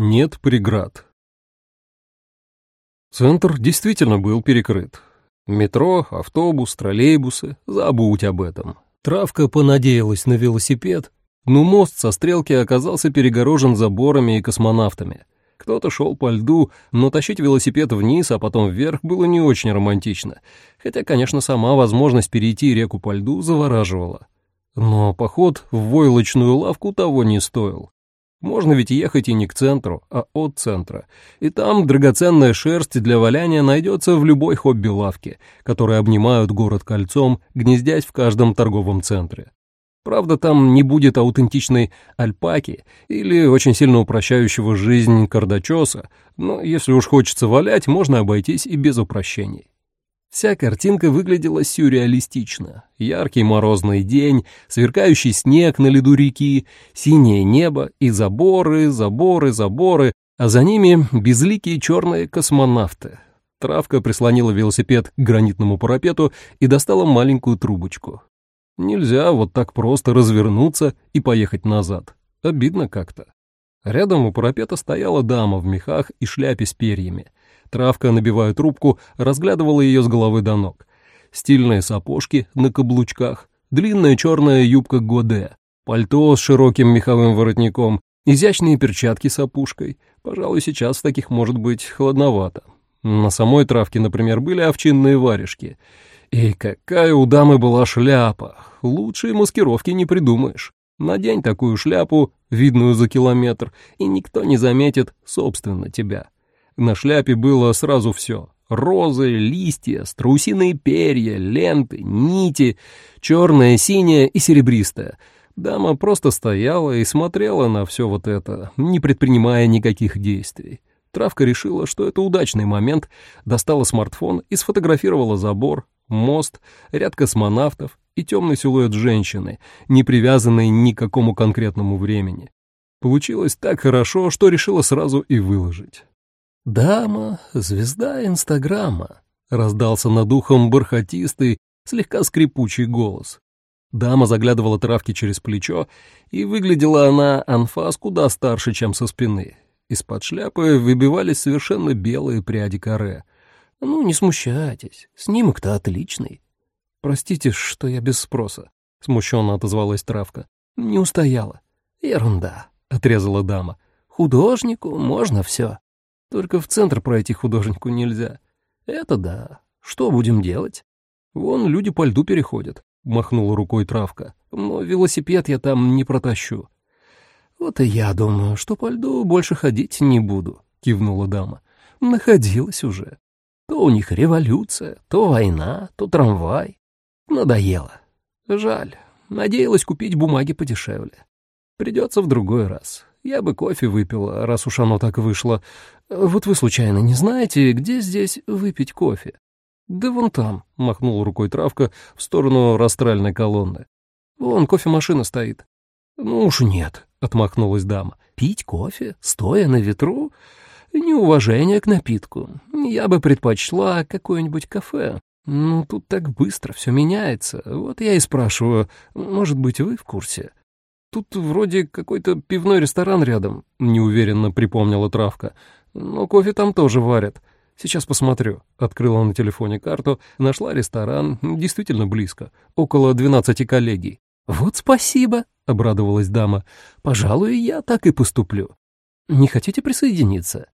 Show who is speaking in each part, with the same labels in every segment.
Speaker 1: Нет преград. Центр действительно был перекрыт. Метро, автобус, троллейбусы, забудь об этом. Травка понадеялась на велосипед, но мост со стрелки оказался перегорожен заборами и космонавтами. Кто-то шел по льду, но тащить велосипед вниз, а потом вверх было не очень романтично, хотя, конечно, сама возможность перейти реку по льду завораживала. Но поход в войлочную лавку того не стоил. Можно ведь ехать и не к центру, а от центра. И там драгоценная шерсть для валяния найдется в любой хобби-лавке, которые обнимают город кольцом, гнездясь в каждом торговом центре. Правда, там не будет аутентичной альпаки или очень сильно упрощающего жизнь кардачоса, но если уж хочется валять, можно обойтись и без упрощений. Вся картинка выглядела сюрреалистично. Яркий морозный день, сверкающий снег на льду реки, синее небо и заборы, заборы, заборы, а за ними безликие черные космонавты. Травка прислонила велосипед к гранитному парапету и достала маленькую трубочку. Нельзя вот так просто развернуться и поехать назад. Обидно как-то. Рядом у парапета стояла дама в мехах и шляпе с перьями. Травка, набивая трубку, разглядывала ее с головы до ног. Стильные сапожки на каблучках, длинная черная юбка Годе, пальто с широким меховым воротником, изящные перчатки с опушкой. Пожалуй, сейчас в таких может быть холодновато. На самой травке, например, были овчинные варежки. И какая у дамы была шляпа! Лучшей маскировки не придумаешь. Надень такую шляпу, видную за километр, и никто не заметит, собственно, тебя. На шляпе было сразу все. Розы, листья, страусиные перья, ленты, нити, черное, синее и серебристое. Дама просто стояла и смотрела на все вот это, не предпринимая никаких действий. Травка решила, что это удачный момент, достала смартфон и сфотографировала забор, мост, ряд космонавтов и темный силуэт женщины, не привязанный ни к какому конкретному времени. Получилось так хорошо, что решила сразу и выложить. «Дама, звезда Инстаграма», — раздался над ухом бархатистый, слегка скрипучий голос. Дама заглядывала травки через плечо, и выглядела она анфас куда старше, чем со спины. Из-под шляпы выбивались совершенно белые пряди каре. «Ну, не смущайтесь, снимок-то отличный». «Простите, что я без спроса», — смущенно отозвалась травка. «Не устояла». «Ерунда», — отрезала дама. «Художнику можно все». Только в центр пройти художнику нельзя. Это да. Что будем делать? Вон люди по льду переходят, — махнула рукой травка. Но велосипед я там не протащу. Вот и я думаю, что по льду больше ходить не буду, — кивнула дама. Находилась уже. То у них революция, то война, то трамвай. Надоело. Жаль. Надеялась купить бумаги подешевле. Придется в другой раз. Я бы кофе выпила, раз уж оно так вышло. Вот вы случайно не знаете, где здесь выпить кофе? Да вон там, махнула рукой травка в сторону растральной колонны. Вон кофемашина стоит. Ну уж нет, отмахнулась дама. Пить кофе, стоя на ветру? Неуважение к напитку. Я бы предпочла какое-нибудь кафе. Ну, тут так быстро все меняется. Вот я и спрашиваю, может быть, вы в курсе? Тут вроде какой-то пивной ресторан рядом, неуверенно припомнила травка. Но кофе там тоже варят. Сейчас посмотрю. Открыла на телефоне карту, нашла ресторан, действительно близко, около двенадцати коллегий. Вот спасибо, обрадовалась дама. Пожалуй, я так и поступлю. Не хотите присоединиться?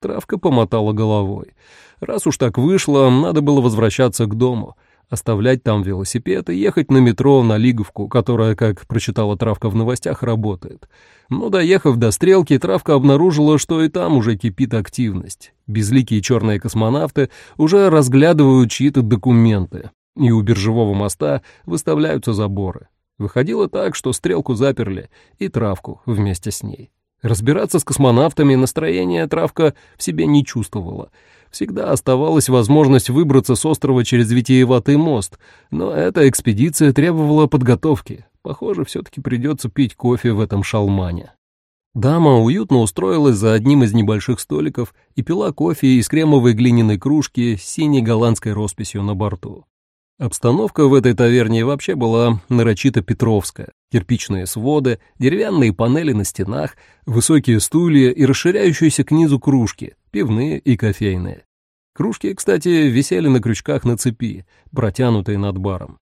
Speaker 1: Травка помотала головой. Раз уж так вышло, надо было возвращаться к дому оставлять там велосипед и ехать на метро на Лиговку, которая, как прочитала Травка в новостях, работает. Но доехав до Стрелки, Травка обнаружила, что и там уже кипит активность. Безликие черные космонавты уже разглядывают чьи-то документы, и у биржевого моста выставляются заборы. Выходило так, что Стрелку заперли, и Травку вместе с ней. Разбираться с космонавтами настроение Травка в себе не чувствовала — всегда оставалась возможность выбраться с острова через Витиеватый мост, но эта экспедиция требовала подготовки. Похоже, все-таки придется пить кофе в этом шалмане. Дама уютно устроилась за одним из небольших столиков и пила кофе из кремовой глиняной кружки с синей голландской росписью на борту. Обстановка в этой таверне вообще была нарочито петровская. Кирпичные своды, деревянные панели на стенах, высокие стулья и расширяющиеся к низу кружки, пивные и кофейные. Кружки, кстати, висели на крючках на цепи, протянутые над баром.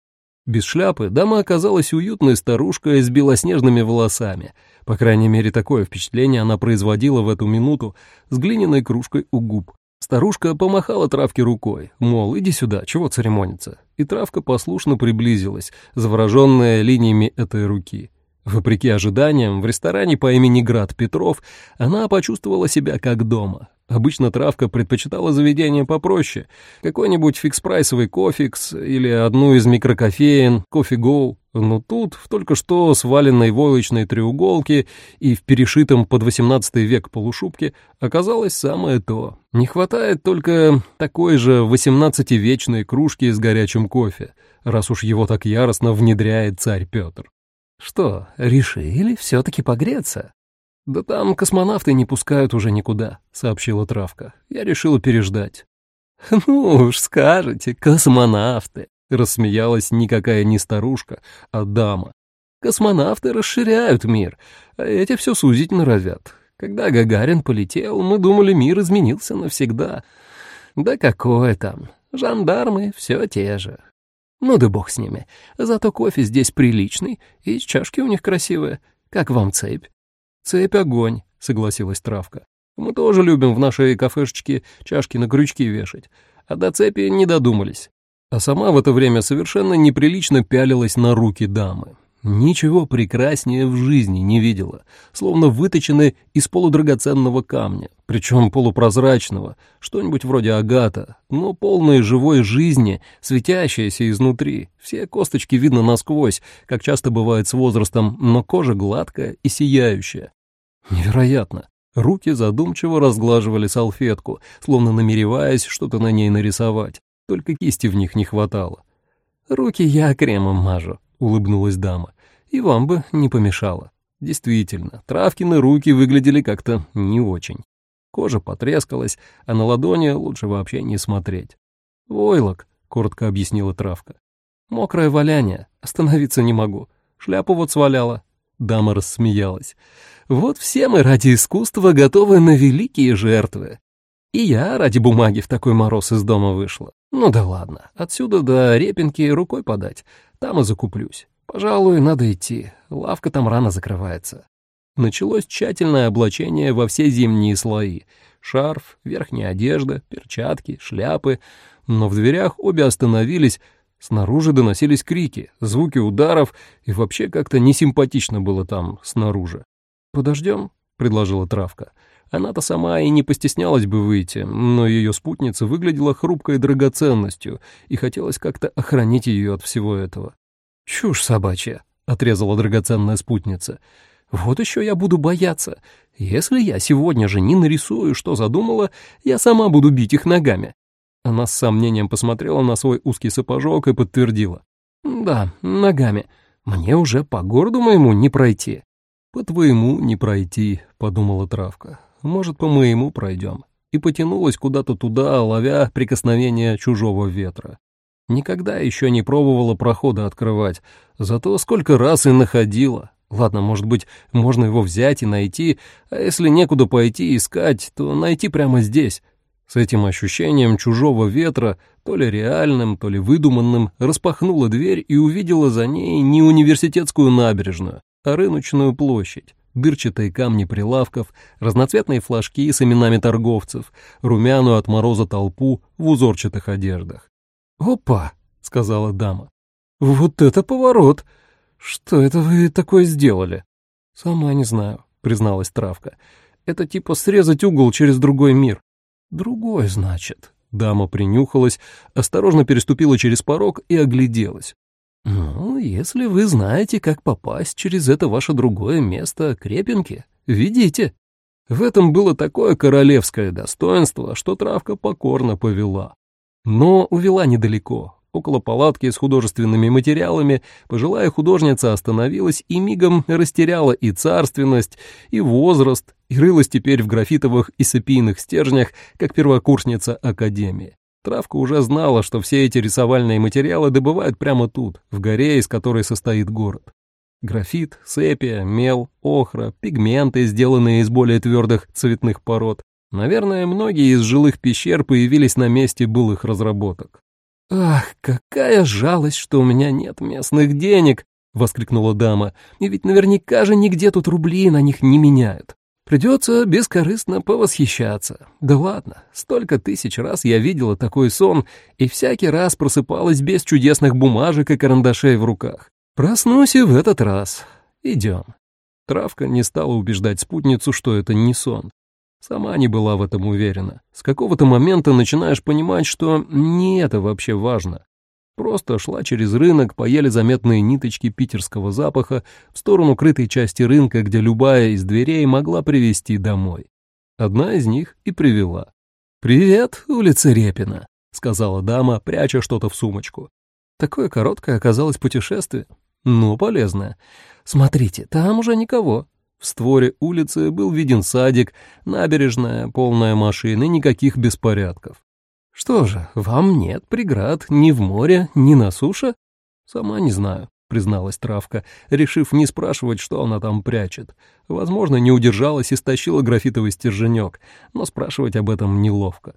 Speaker 1: Без шляпы дама оказалась уютной старушкой с белоснежными волосами. По крайней мере, такое впечатление она производила в эту минуту с глиняной кружкой у губ. Старушка помахала травке рукой, мол, иди сюда, чего церемониться. И травка послушно приблизилась, завороженная линиями этой руки. Вопреки ожиданиям, в ресторане по имени Град Петров она почувствовала себя как дома. Обычно травка предпочитала заведение попроще, какой-нибудь фикс-прайсовый кофекс или одну из микрокофеин, кофе-гоу. Но тут, в только что сваленной войлочной треуголке и в перешитом под XVIII век полушубке, оказалось самое то. Не хватает только такой же XVIII-вечной кружки с горячим кофе, раз уж его так яростно внедряет царь Петр.
Speaker 2: «Что, решили все-таки погреться?»
Speaker 1: «Да там космонавты не пускают уже никуда», — сообщила Травка. «Я решила переждать».
Speaker 2: «Ну уж скажете, космонавты», —
Speaker 1: рассмеялась никакая не старушка, а дама.
Speaker 2: «Космонавты расширяют мир, а эти все сузить норовят. Когда Гагарин полетел, мы думали, мир изменился навсегда. Да какое там, жандармы все те же. Ну да бог с ними, зато кофе здесь приличный, и чашки у них красивые. Как вам цепь?»
Speaker 1: «Цепь огонь», — согласилась Травка. «Мы тоже любим в нашей кафешечке чашки на крючки вешать, а до цепи не додумались». А сама в это время совершенно неприлично пялилась на руки дамы. Ничего прекраснее в жизни не видела, словно выточены из полудрагоценного камня, причем полупрозрачного, что-нибудь вроде агата, но полной живой жизни, светящейся изнутри. Все косточки видно насквозь, как часто бывает с возрастом, но кожа гладкая и сияющая. Невероятно. Руки задумчиво разглаживали салфетку, словно намереваясь что-то на ней нарисовать. Только кисти в них не хватало.
Speaker 2: «Руки я кремом мажу», — улыбнулась дама. «И вам бы не помешало».
Speaker 1: Действительно, Травкины руки выглядели как-то не очень. Кожа потрескалась, а на ладони лучше вообще не смотреть.
Speaker 2: «Войлок», — коротко объяснила Травка. «Мокрое валяние, остановиться не могу. Шляпу вот сваляла».
Speaker 1: Дама рассмеялась.
Speaker 2: Вот все мы ради искусства готовы на великие жертвы. И я ради бумаги в такой мороз из дома вышла. Ну да ладно, отсюда до Репинки рукой подать, там и закуплюсь. Пожалуй, надо идти, лавка там рано закрывается. Началось тщательное облачение во все зимние слои. Шарф, верхняя одежда, перчатки, шляпы. Но в дверях обе остановились, снаружи доносились крики, звуки ударов, и вообще как-то несимпатично было там, снаружи.
Speaker 1: «Подождем?» — предложила Травка. Она-то сама и не постеснялась бы выйти, но ее спутница выглядела хрупкой драгоценностью, и хотелось как-то охранить ее от всего этого.
Speaker 2: «Чушь собачья», — отрезала драгоценная спутница. «Вот еще я буду бояться. Если я сегодня же не нарисую, что задумала, я сама буду бить их ногами».
Speaker 1: Она с сомнением посмотрела на свой узкий сапожок и подтвердила.
Speaker 2: «Да, ногами. Мне уже по городу моему не пройти».
Speaker 1: «По твоему не пройти», — подумала травка. «Может, по моему пройдем». И потянулась куда-то туда, ловя прикосновение чужого ветра. Никогда еще не пробовала прохода открывать, зато сколько раз и находила. Ладно, может быть, можно его взять и найти, а если некуда пойти искать, то найти прямо здесь. С этим ощущением чужого ветра, то ли реальным, то ли выдуманным, распахнула дверь и увидела за ней не университетскую набережную, а рыночную площадь, дырчатые камни прилавков, разноцветные флажки с именами торговцев, румяную от мороза толпу в узорчатых одеждах.
Speaker 2: «Опа!» — сказала дама. «Вот это поворот! Что это вы такое сделали?»
Speaker 1: «Сама не знаю», — призналась Травка. «Это типа срезать угол через другой мир».
Speaker 2: «Другой, значит».
Speaker 1: Дама принюхалась, осторожно переступила через порог и огляделась.
Speaker 2: «Ну, если вы знаете, как попасть через это ваше другое место, крепенки, ведите».
Speaker 1: В этом было такое королевское достоинство, что травка покорно повела. Но увела недалеко. Около палатки с художественными материалами пожилая художница остановилась и мигом растеряла и царственность, и возраст, и рылась теперь в графитовых и сапийных стержнях, как первокурсница академии. Травка уже знала, что все эти рисовальные материалы добывают прямо тут, в горе, из которой состоит город. Графит, сепия, мел, охра, пигменты, сделанные из более твердых цветных пород. Наверное, многие из жилых пещер появились на месте былых разработок.
Speaker 2: «Ах, какая жалость, что у меня нет местных денег!» — воскликнула дама. «И ведь наверняка же нигде тут рубли на них не меняют. Придется бескорыстно повосхищаться. Да ладно, столько тысяч раз я видела такой сон, и всякий раз просыпалась без чудесных бумажек и карандашей в руках. Проснусь и в этот раз. Идем.
Speaker 1: Травка не стала убеждать спутницу, что это не сон. Сама не была в этом уверена. С какого-то момента начинаешь понимать, что не это вообще важно. Просто шла через рынок, поели заметные ниточки питерского запаха в сторону крытой части рынка, где любая из дверей могла привести домой. Одна из них и привела.
Speaker 2: «Привет, улица Репина», — сказала дама, пряча что-то в сумочку. Такое короткое оказалось путешествие, но полезное. Смотрите, там уже никого.
Speaker 1: В створе улицы был виден садик, набережная, полная машин и никаких беспорядков.
Speaker 2: «Что же, вам нет преград ни в море, ни на суше?»
Speaker 1: «Сама не знаю», — призналась Травка, решив не спрашивать, что она там прячет. Возможно, не удержалась и стащила графитовый стерженек, но спрашивать об этом неловко.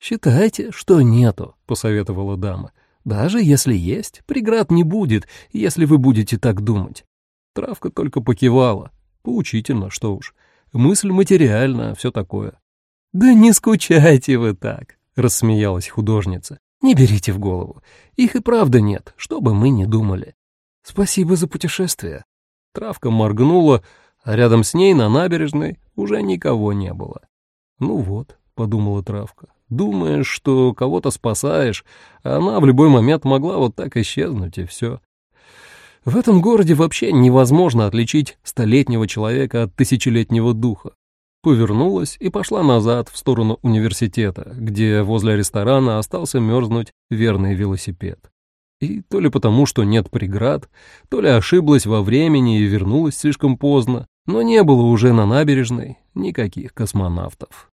Speaker 2: «Считайте, что нету», — посоветовала дама. «Даже если есть, преград не будет, если вы будете так думать».
Speaker 1: Травка только покивала. Поучительно, что уж. Мысль материальна, все такое.
Speaker 2: «Да не скучайте вы так», рассмеялась художница. «Не берите в голову. Их и правда нет, что бы мы ни думали. Спасибо за путешествие».
Speaker 1: Травка моргнула, а рядом с ней на набережной уже никого не было. «Ну вот», — подумала Травка, — «думаешь, что кого-то спасаешь, а она в любой момент могла вот так исчезнуть, и все». В этом городе вообще невозможно отличить столетнего человека от тысячелетнего духа повернулась и пошла назад в сторону университета, где возле ресторана остался мерзнуть верный велосипед. И то ли потому, что нет преград, то ли ошиблась во времени и вернулась слишком поздно, но не было уже на набережной никаких космонавтов.